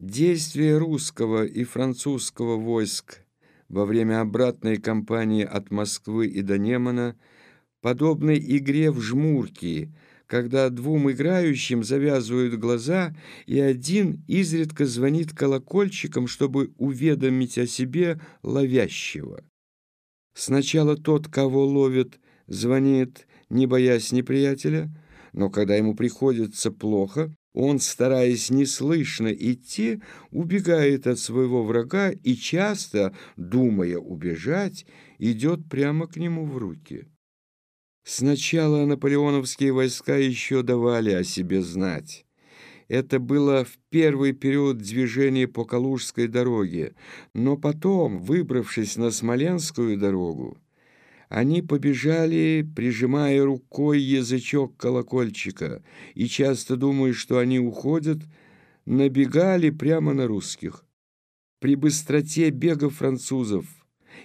Действия русского и французского войск во время обратной кампании от Москвы и до Немана подобны игре в жмурки, когда двум играющим завязывают глаза, и один изредка звонит колокольчиком, чтобы уведомить о себе ловящего. Сначала тот, кого ловит, звонит, не боясь неприятеля, но когда ему приходится плохо, он, стараясь неслышно идти, убегает от своего врага и часто, думая убежать, идет прямо к нему в руки. Сначала наполеоновские войска еще давали о себе знать. Это было в первый период движения по Калужской дороге, но потом, выбравшись на Смоленскую дорогу, они побежали, прижимая рукой язычок колокольчика, и часто думая, что они уходят, набегали прямо на русских. При быстроте бега французов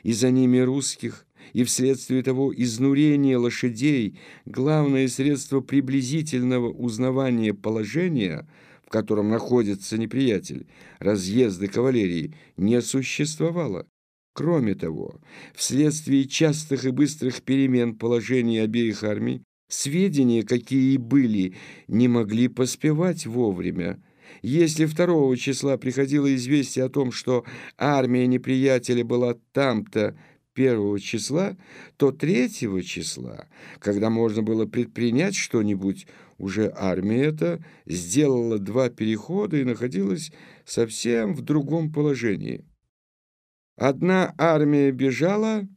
и за ними русских, и вследствие того изнурения лошадей, главное средство приблизительного узнавания положения, в котором находится неприятель, разъезды кавалерии, не существовало. Кроме того, вследствие частых и быстрых перемен положения обеих армий, сведения, какие и были, не могли поспевать вовремя. Если второго числа приходило известие о том, что армия неприятеля была там-то первого числа, то третьего числа, когда можно было предпринять что-нибудь, уже армия эта сделала два перехода и находилась совсем в другом положении. Одна армия бежала,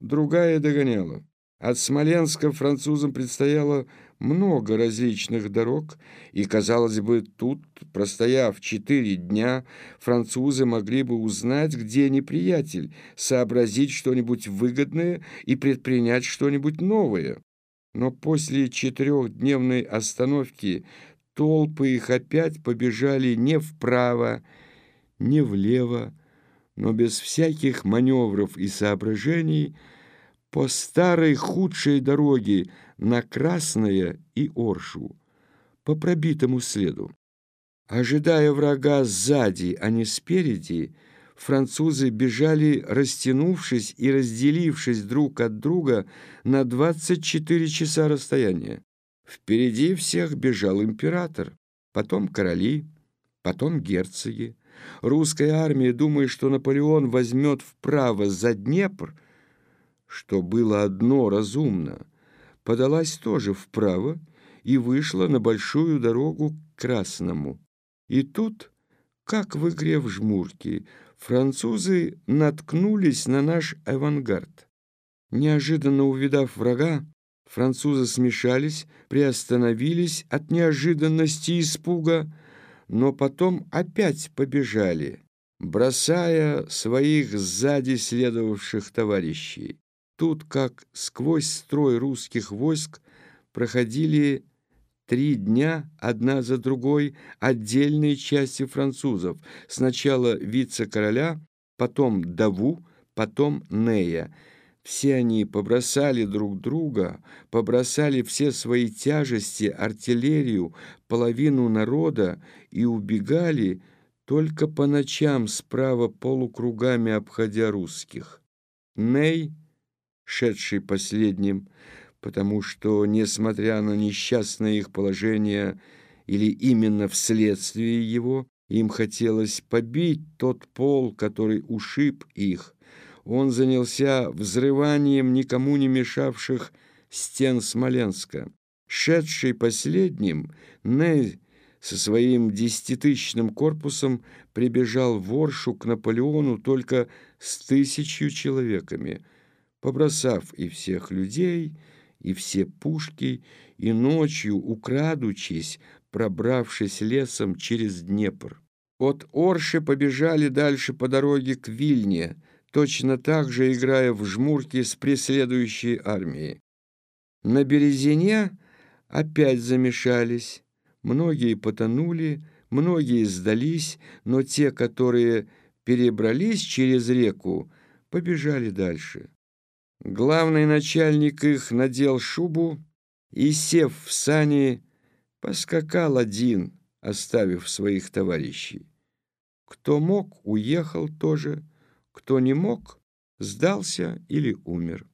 другая догоняла. От Смоленска французам предстояло много различных дорог, и, казалось бы, тут, простояв четыре дня, французы могли бы узнать, где неприятель, сообразить что-нибудь выгодное и предпринять что-нибудь новое. Но после четырехдневной остановки толпы их опять побежали не вправо, не влево, но без всяких маневров и соображений по старой худшей дороге на Красное и Оршу, по пробитому следу. Ожидая врага сзади, а не спереди, французы бежали, растянувшись и разделившись друг от друга на 24 часа расстояния. Впереди всех бежал император, потом короли, потом герцоги, Русская армия, думая, что Наполеон возьмет вправо за Днепр, что было одно разумно, подалась тоже вправо и вышла на большую дорогу к Красному. И тут, как в игре в жмурки, французы наткнулись на наш авангард. Неожиданно увидав врага, французы смешались, приостановились от неожиданности и испуга, но потом опять побежали, бросая своих сзади следовавших товарищей. Тут, как сквозь строй русских войск, проходили три дня одна за другой отдельные части французов. Сначала вице-короля, потом Даву, потом Нея – все они побросали друг друга, побросали все свои тяжести, артиллерию, половину народа и убегали только по ночам справа полукругами обходя русских. Ней, шедший последним, потому что, несмотря на несчастное их положение или именно вследствие его, им хотелось побить тот пол, который ушиб их, он занялся взрыванием никому не мешавших стен Смоленска. Шедший последним, Ней со своим десятитысячным корпусом прибежал в Оршу к Наполеону только с тысячью человеками, побросав и всех людей, и все пушки, и ночью, украдучись, пробравшись лесом через Днепр. От Орши побежали дальше по дороге к Вильне, точно так же играя в жмурки с преследующей армией. На Березине опять замешались, многие потонули, многие сдались, но те, которые перебрались через реку, побежали дальше. Главный начальник их надел шубу и, сев в сани, поскакал один, оставив своих товарищей. Кто мог, уехал тоже, кто не мог, сдался или умер.